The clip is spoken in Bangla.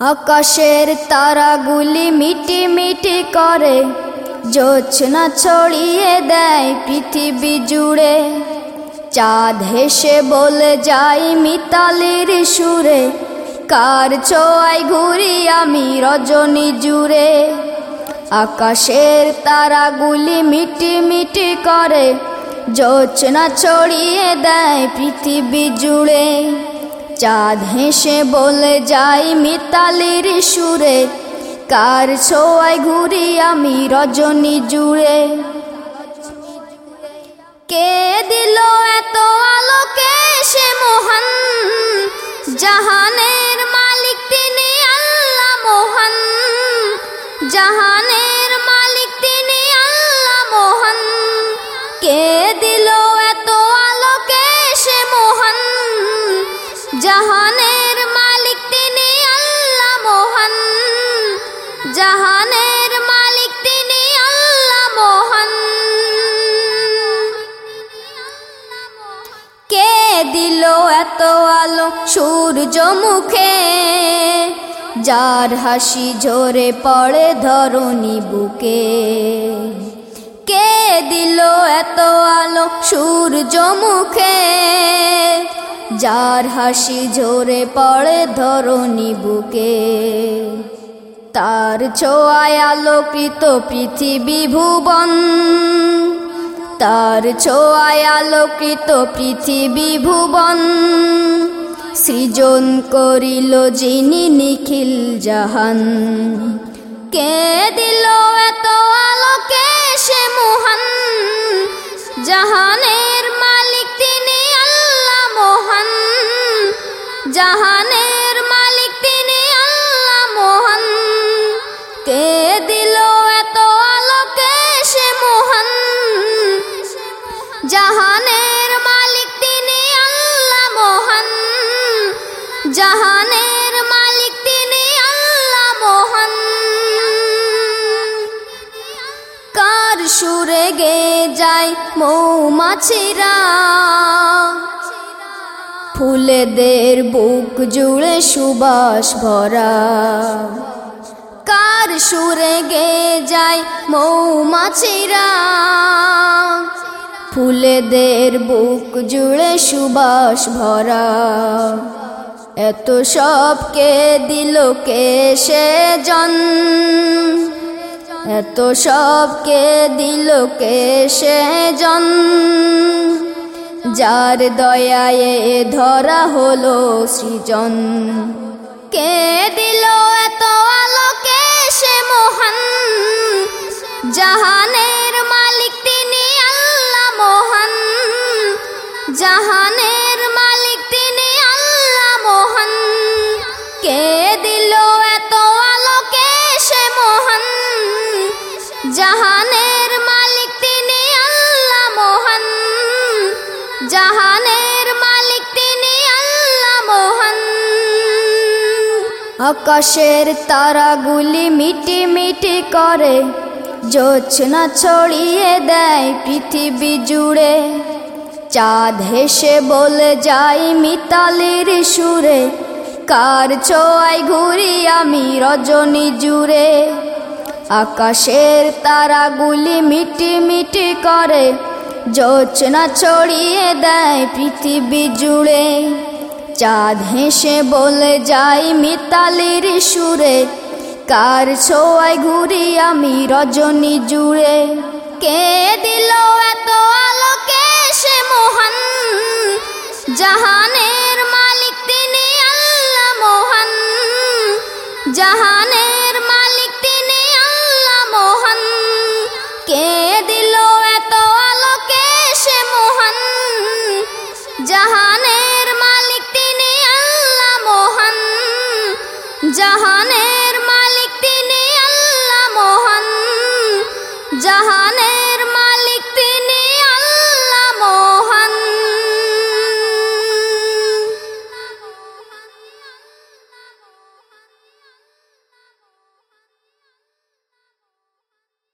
আকাশের তারাগুলি মিটি মিটি করে জোছনা ছড়িয়ে দেয় পৃথিবী জুড়ে। চাঁদ হেসে বলে যাই মিতালির সুরে, কার ছোঁয়ায় ঘুরি আমি রজনী জুড়ে। আকাশের তারাগুলি মিটি মিটি করে জোছনা ছড়িয়ে দেয় পৃথিবী জুড়ে। চাঁদ হেসে বলে, যাই মিতালির সুরে, কার ছোয়াই ঘুরি আমি রজনী জুড়ে? কে দিল এত আলোকে সে মোহন জাহানের দিল এত আলো সূর্য মুখে। যার হাসি ঝরে পড়ে ধরণী বুকে। কে দিল এত আলো সূর্য মুখে? যার হাসি ঝরে পড়ে ধরণী বুকে। তার ছোঁয়ায় আলোকিত পৃথিবী ভুবন। তার ছোঁয়ায় আলোকিত পৃথিবী ভুবন। সৃজন করিল যিনি নিখিল জাহান। কে দিল এত আলোকে সে মোহন? জাহানের মালিক তিনি আল্লাহ মোহন। জাহানের জাহানের মালিক তিনি আল্লাহ মোহন। কার সুরে গে যায় মৌমাছিরা। ফুলেদের বুক জুড়ে সুবাস ভরা। কার সুরে গে যায় মৌমাছিরা। ফুলেদের বুক জুড়ে সুবাস ভরা। এত সবকে দিল কে সে জন? এত সবকে দিল কে সে জন? যার দয়ায়ে ধরা হলো সৃজন। কে দিল এত আলোকে সে মোহন? জাহানের মালিক তিনি আল্লাহ মোহন। জাহানের মালিক তিনি মোহন। কে দিল এত আলোকে সে মোহন? জাহানের মালিক তিনি আল্লাহ মোহন। জাহানের মালিক তিনি আল্লাহ মোহন। আকাশের তারাগুলি মিটি মিটি করে, জোছনা ছড়িয়ে দেয় পৃথিবী জুড়ে। চাঁদ হেসে বলে যাই মিতালির সুরে। কার ছোঁয়ায় ঘুরি আমি রজনী জুড়ে। আকাশের তারাগুলি মিটি মিটি করে জোছনা ছড়িয়ে দেয় পৃথিবী জুড়ে। চাঁদ হেসে বলে যাই মিতালির সুরে, কার ছোঁয়ায় ঘুরি আমি রজনী জুড়ে। কে দিল এত জাহানের